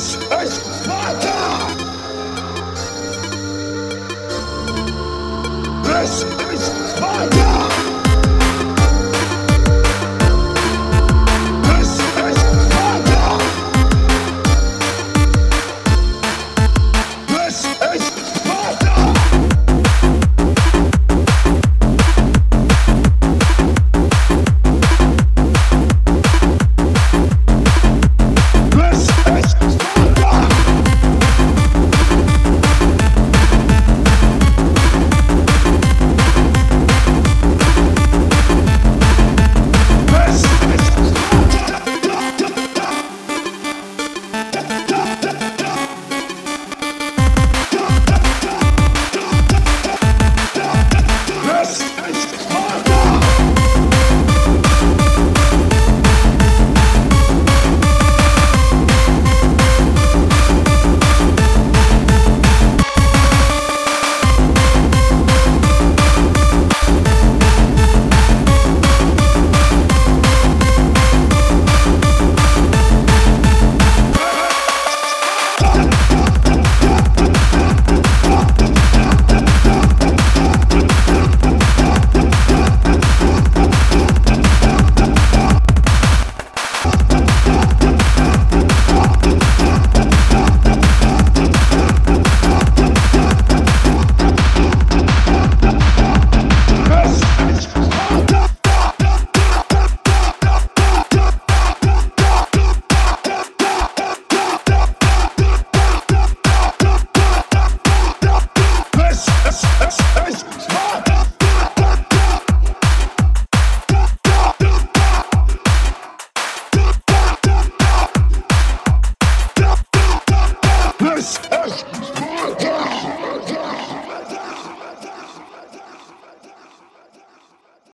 This is Sparta! This